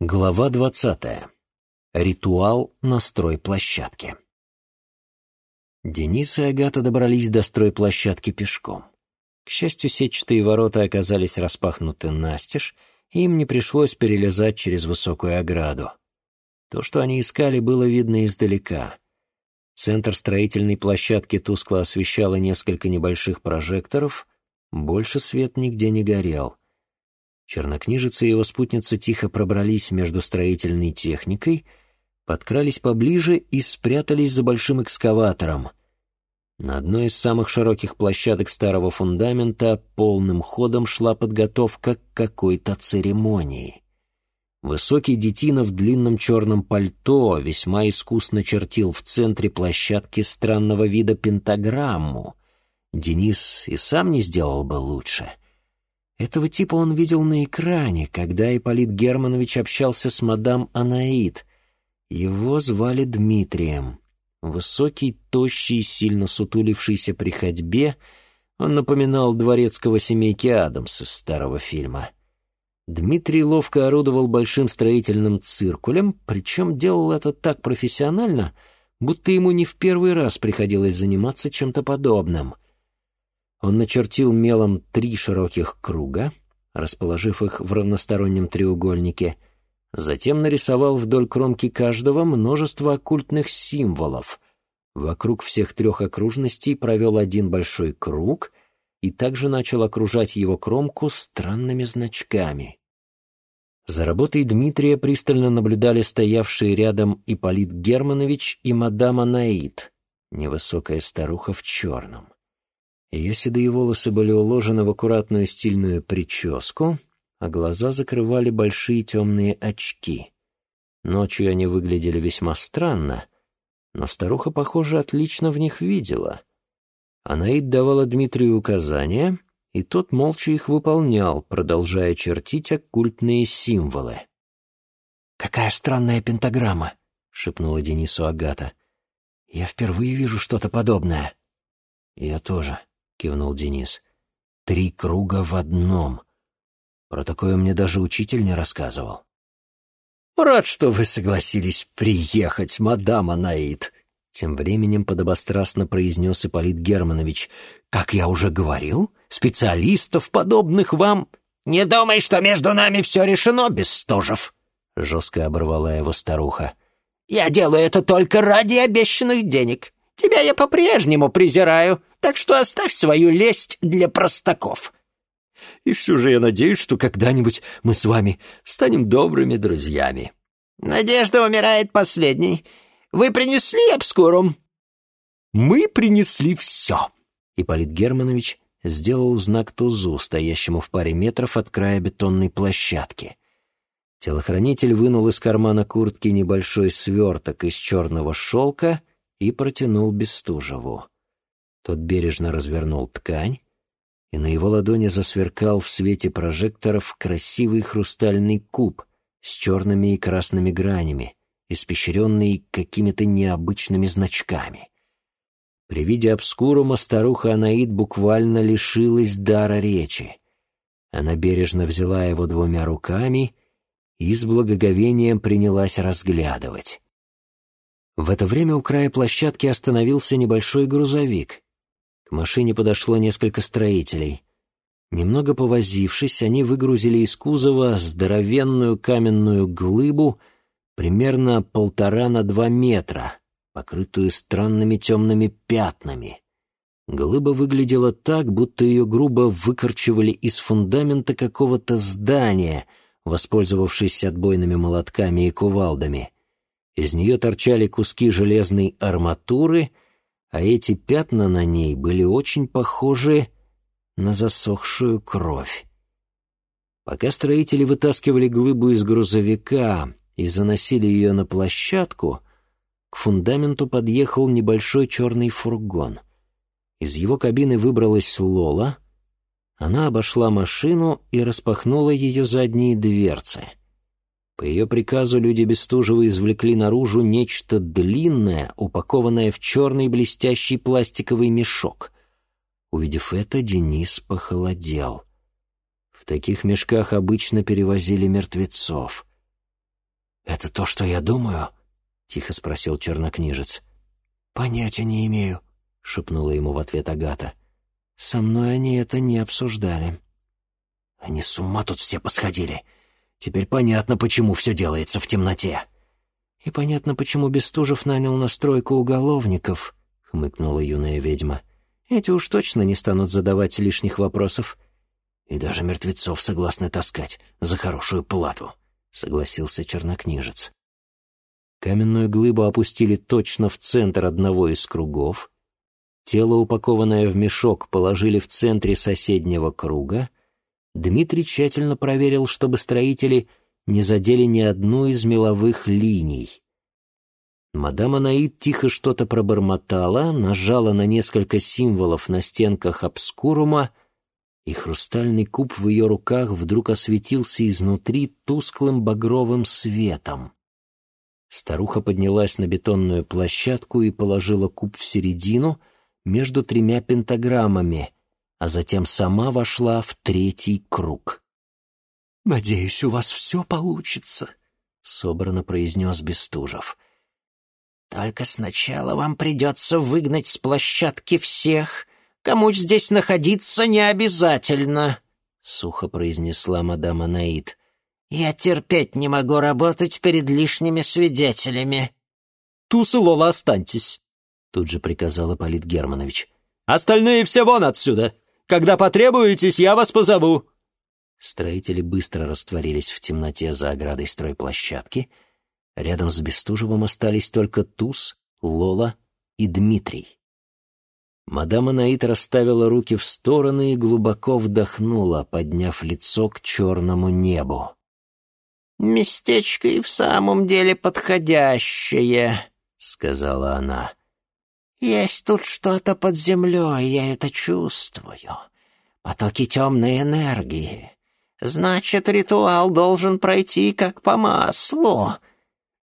Глава двадцатая. Ритуал на стройплощадке. Денис и Агата добрались до стройплощадки пешком. К счастью, сетчатые ворота оказались распахнуты настежь, и им не пришлось перелезать через высокую ограду. То, что они искали, было видно издалека. Центр строительной площадки тускло освещало несколько небольших прожекторов, больше свет нигде не горел — Чернокнижица и его спутница тихо пробрались между строительной техникой, подкрались поближе и спрятались за большим экскаватором. На одной из самых широких площадок старого фундамента полным ходом шла подготовка к какой-то церемонии. Высокий детина в длинном черном пальто весьма искусно чертил в центре площадки странного вида пентаграмму. Денис и сам не сделал бы лучше — этого типа он видел на экране, когда Ипполит Германович общался с мадам Анаид. Его звали Дмитрием. Высокий, тощий, сильно сутулившийся при ходьбе, он напоминал дворецкого семейки Адамс из старого фильма. Дмитрий ловко орудовал большим строительным циркулем, причем делал это так профессионально, будто ему не в первый раз приходилось заниматься чем-то подобным — он начертил мелом три широких круга, расположив их в равностороннем треугольнике, затем нарисовал вдоль кромки каждого множество оккультных символов. Вокруг всех трех окружностей провел один большой круг и также начал окружать его кромку странными значками. За работой Дмитрия пристально наблюдали стоявшие рядом Ипполит Германович и мадам Анаид, невысокая старуха в черном. Ее седые волосы были уложены в аккуратную стильную прическу, а глаза закрывали большие темные очки. Ночью они выглядели весьма странно, но старуха, похоже, отлично в них видела. Анаид давала Дмитрию указания, и тот молча их выполнял, продолжая чертить оккультные символы. «Какая странная пентаграмма!» — шепнула Денису Агата. «Я впервые вижу что-то подобное». «Я тоже», — кивнул Денис. «Три круга в одном. Про такое мне даже учитель не рассказывал». «Рад, что вы согласились приехать, мадам Анаид», — тем временем подобострастно произнес Ипполит Германович. «Как я уже говорил, специалистов, подобных вам...» «Не думай, что между нами все решено, Бестужев», — жестко оборвала его старуха. «Я делаю это только ради обещанных денег. Тебя я по-прежнему презираю, так что оставь свою лесть для простаков. И все же я надеюсь, что когда-нибудь мы с вами станем добрыми друзьями. Надежда умирает последней. Вы принесли обскурум? Мы принесли все. Ипполит Германович сделал знак Тузу, стоящему в паре метров от края бетонной площадки. Телохранитель вынул из кармана куртки небольшой сверток из черного шелка и протянул Бестужеву. Тот бережно развернул ткань, и на его ладони засверкал в свете прожекторов красивый хрустальный куб с черными и красными гранями, испещренный какими-то необычными значками. При виде обскурума старуха Анаид буквально лишилась дара речи. Она бережно взяла его двумя руками и с благоговением принялась разглядывать. В это время у края площадки остановился небольшой грузовик. К машине подошло несколько строителей. Немного повозившись, они выгрузили из кузова здоровенную каменную глыбу примерно полтора на два метра, покрытую странными темными пятнами. Глыба выглядела так, будто ее грубо выкорчевали из фундамента какого-то здания, воспользовавшись отбойными молотками и кувалдами. Из нее торчали куски железной арматуры — а эти пятна на ней были очень похожи на засохшую кровь. Пока строители вытаскивали глыбу из грузовика и заносили ее на площадку, к фундаменту подъехал небольшой черный фургон. Из его кабины выбралась Лола. Она обошла машину и распахнула ее задние дверцы — по ее приказу люди Бестужева извлекли наружу нечто длинное, упакованное в черный блестящий пластиковый мешок. Увидев это, Денис похолодел. В таких мешках обычно перевозили мертвецов. «Это то, что я думаю?» — тихо спросил чернокнижец. «Понятия не имею», — шепнула ему в ответ Агата. «Со мной они это не обсуждали». «Они с ума тут все посходили. Теперь понятно, почему все делается в темноте». «И понятно, почему Бестужев нанял на стройку уголовников», — хмыкнула юная ведьма. «Эти уж точно не станут задавать лишних вопросов». «И даже мертвецов согласны таскать за хорошую плату», — согласился чернокнижец. Каменную глыбу опустили точно в центр одного из кругов. Тело, упакованное в мешок, положили в центре соседнего круга. Дмитрий тщательно проверил, чтобы строители не задели ни одну из меловых линий. Мадам Анаид тихо что-то пробормотала, нажала на несколько символов на стенках обскурума, и хрустальный куб в ее руках вдруг осветился изнутри тусклым багровым светом. Старуха поднялась на бетонную площадку и положила куб в середину между тремя пентаграммами, а затем сама вошла в третий круг. «Надеюсь, у вас все получится», — собрано произнес Бестужев. «Только сначала вам придется выгнать с площадки всех, кому здесь находиться не обязательно», — сухо произнесла мадам Анаид. «Я терпеть не могу работать перед лишними свидетелями». «Туз и Лола останьтесь», — тут же приказал Ипполит Германович. «Остальные все вон отсюда! Когда потребуетесь, я вас позову!» Строители быстро растворились в темноте за оградой стройплощадки. Рядом с Бестужевым остались только Туз, Лола и Дмитрий. Мадам Анаит расставила руки в стороны и глубоко вдохнула, подняв лицо к черному небу. «Местечко и в самом деле подходящее», — сказала она. «Есть тут что-то под землей, я это чувствую. Потоки темной энергии. Значит, ритуал должен пройти как по маслу».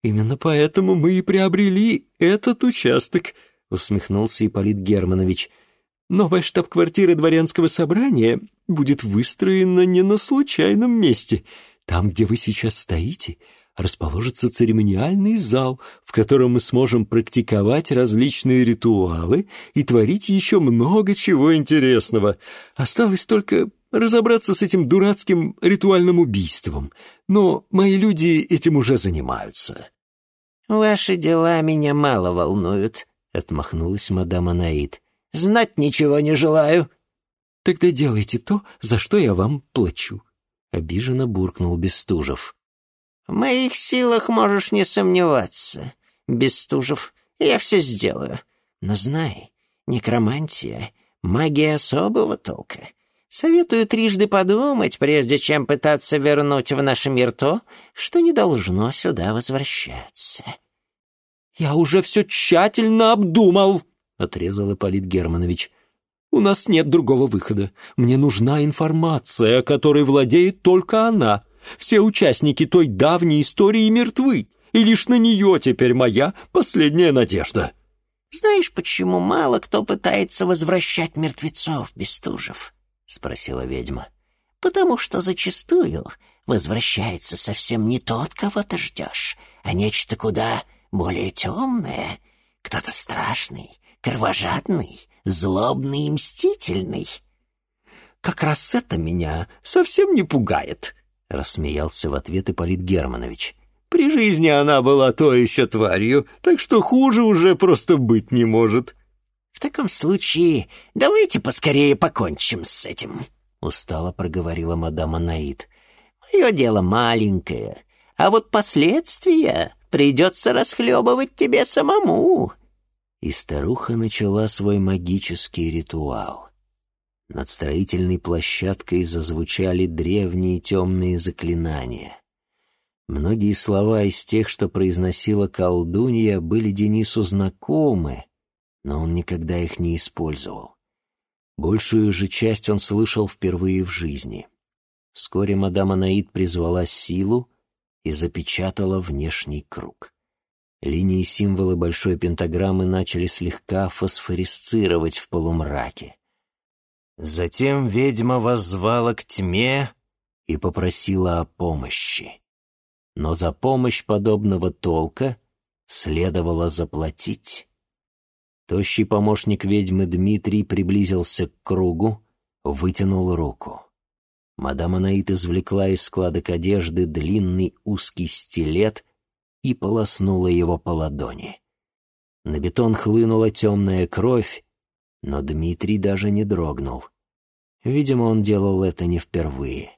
«Именно поэтому мы и приобрели этот участок», — усмехнулся Ипполит Германович. «Новая штаб-квартира дворянского собрания будет выстроена не на случайном месте. Там, где вы сейчас стоите, расположится церемониальный зал, в котором мы сможем практиковать различные ритуалы и творить еще много чего интересного. Осталось только разобраться с этим дурацким ритуальным убийством. Но мои люди этим уже занимаются». «Ваши дела меня мало волнуют», — отмахнулась мадам Анаид. «Знать ничего не желаю». «Тогда делайте то, за что я вам плачу», — обиженно буркнул Бестужев. «В моих силах можешь не сомневаться, Бестужев. Я все сделаю. Но знай, некромантия — магия особого толка. Советую трижды подумать, прежде чем пытаться вернуть в наш мир то, что не должно сюда возвращаться». «Я уже все тщательно обдумал», — отрезал Ипполит Германович. «У нас нет другого выхода. Мне нужна информация, которой владеет только она. Все участники той давней истории мертвы, и лишь на нее теперь моя последняя надежда». «Знаешь, почему мало кто пытается возвращать мертвецов, Бестужев?» — спросила ведьма. «Потому что зачастую возвращается совсем не тот, кого ты ждешь, а нечто куда более темное, кто-то страшный, кровожадный, злобный и мстительный». «Как раз это меня совсем не пугает», — рассмеялся в ответ Ипполит Германович. «При жизни она была то еще тварью, так что хуже уже просто быть не может». «В таком случае давайте поскорее покончим с этим», — устало проговорила мадам Анаид. «Мое дело маленькое, а вот последствия придется расхлебывать тебе самому». И старуха начала свой магический ритуал. Над строительной площадкой зазвучали древние темные заклинания. Многие слова из тех, что произносила колдунья, были Денису знакомы, но он никогда их не использовал. Большую же часть он слышал впервые в жизни. Вскоре мадам Анаид призвала силу и запечатала внешний круг. Линии символы большой пентаграммы начали слегка фосфорисцировать в полумраке. Затем ведьма воззвала к тьме и попросила о помощи. но за помощь подобного толка следовало заплатить. Тощий помощник ведьмы Дмитрий приблизился к кругу, вытянул руку. Мадам Анаит извлекла из складок одежды длинный узкий стилет и полоснула его по ладони. На бетон хлынула темная кровь, но Дмитрий даже не дрогнул. Видимо, он делал это не впервые.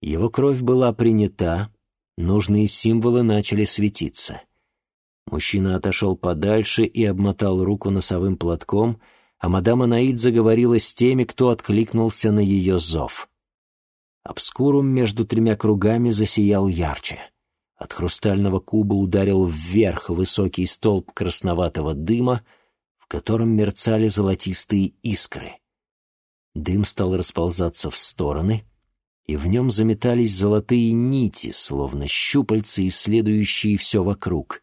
Его кровь была принята, нужные символы начали светиться. Мужчина отошел подальше и обмотал руку носовым платком, а мадам Анаид заговорила с теми, кто откликнулся на ее зов. Обскурум между тремя кругами засиял ярче. От хрустального куба ударил вверх высокий столб красноватого дыма, котором мерцали золотистые искры. Дым стал расползаться в стороны, и в нем заметались золотые нити, словно щупальца, исследующие все вокруг.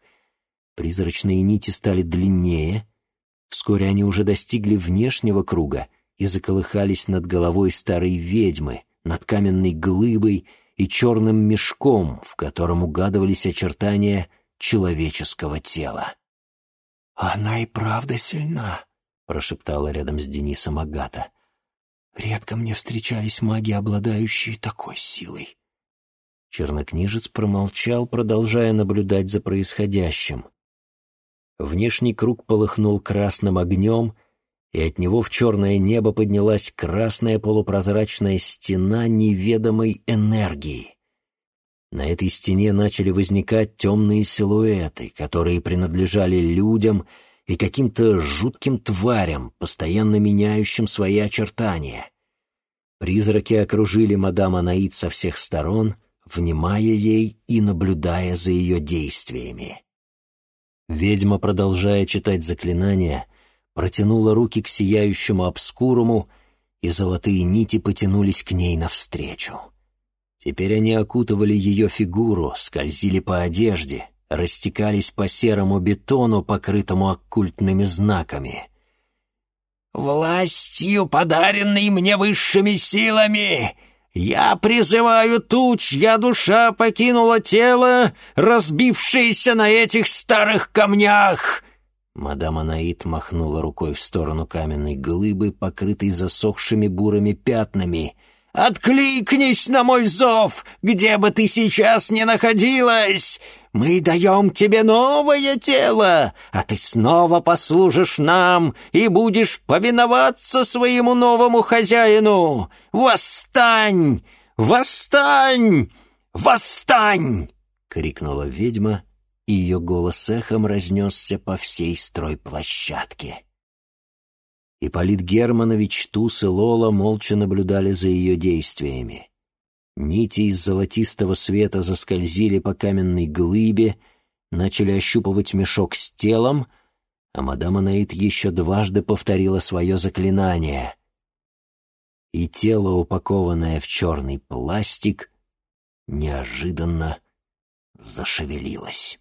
Призрачные нити стали длиннее. Вскоре они уже достигли внешнего круга и заколыхались над головой старой ведьмы, над каменной глыбой и черным мешком, в котором угадывались очертания человеческого тела. «Она и правда сильна», — прошептала рядом с Денисом Агата. Редко мне встречались маги, обладающие такой силой. Чернокнижец промолчал, продолжая наблюдать за происходящим. Внешний круг полыхнул красным огнем, и от него в черное небо поднялась красная полупрозрачная стена неведомой энергии. На этой стене начали возникать темные силуэты, которые принадлежали людям — и каким-то жутким тварям, постоянно меняющим свои очертания. Призраки окружили мадам Анаид со всех сторон, внимая ей и наблюдая за ее действиями. Ведьма, продолжая читать заклинания, протянула руки к сияющему обскуруму, и золотые нити потянулись к ней навстречу. Теперь они окутывали ее фигуру, скользили по одежде, растекались по серому бетону, покрытому оккультными знаками. «Властью, подаренной мне высшими силами, я призываю ту, чья душа покинула тело, разбившееся на этих старых камнях!» Мадам Анаит махнула рукой в сторону каменной глыбы, покрытой засохшими бурыми пятнами. «Откликнись на мой зов, где бы ты сейчас ни находилась! Мы даем тебе новое тело, а ты снова послужишь нам и будешь повиноваться своему новому хозяину. Восстань! Восстань! Восстань!» — крикнула ведьма, и ее голос эхом разнесся по всей стройплощадке. Ипполит Германович, Туз и Лола молча наблюдали за ее действиями. Нити из золотистого света заскользили по каменной глыбе, начали ощупывать мешок с телом, а мадам Анаит еще дважды повторила свое заклинание. И тело, упакованное в черный пластик, неожиданно зашевелилось.